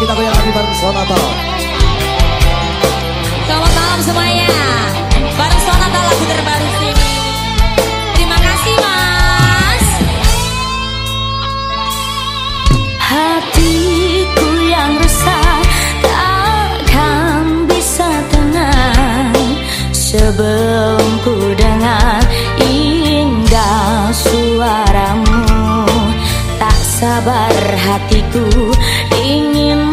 kita goyang lagi bareng Sonata. Selamat malam semuanya. Bareng Sonata lagu terbaru sini. Terima kasih Mas. Hatiku yang resah takkan bisa tenang sebelum ku dengar indah suaramu. Tak sabar hatiku ingin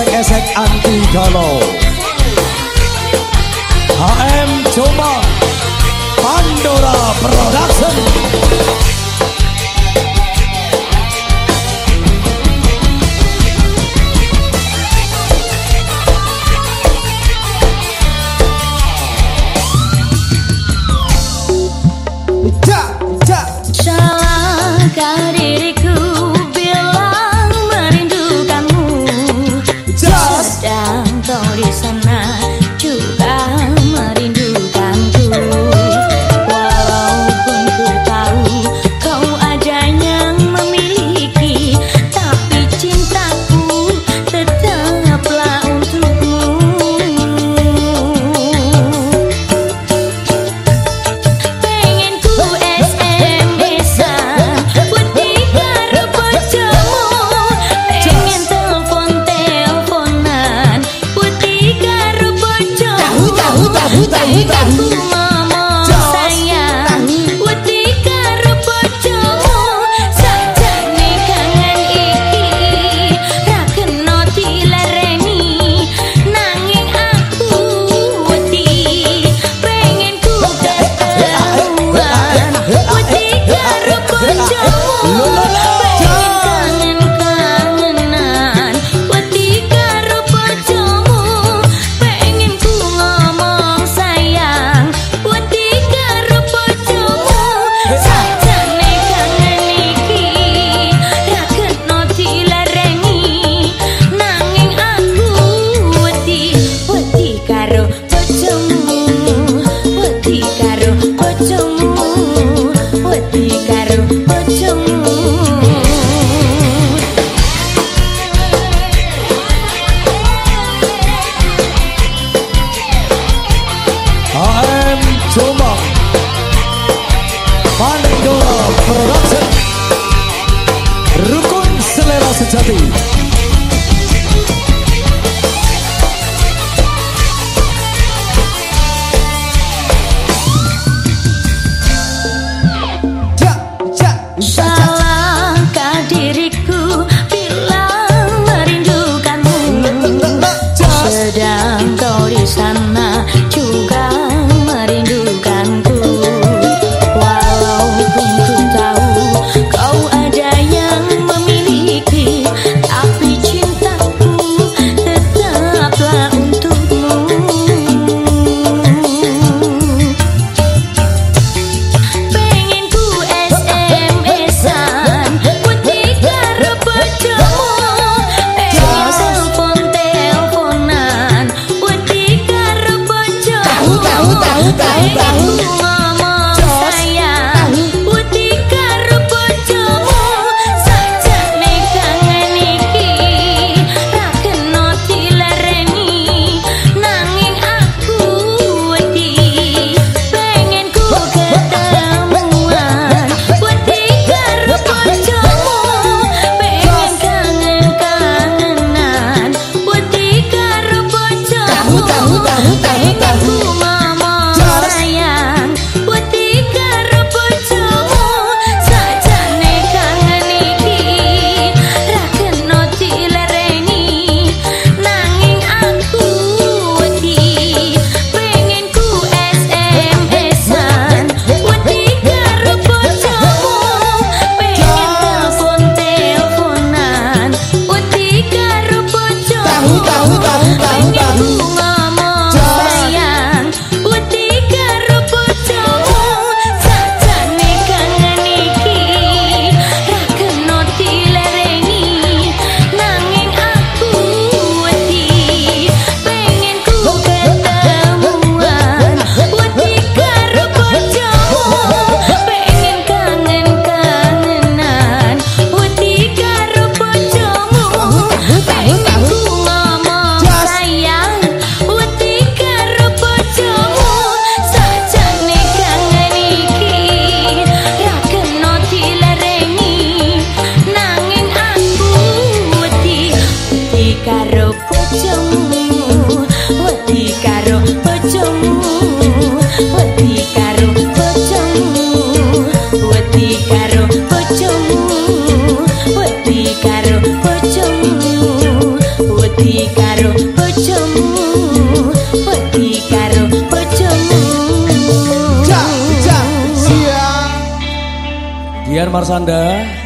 esek-esek anti galau HM Cuma Pandora Production. Idol Production Rukun Selera Sejati. bahu bahu. Marsanda.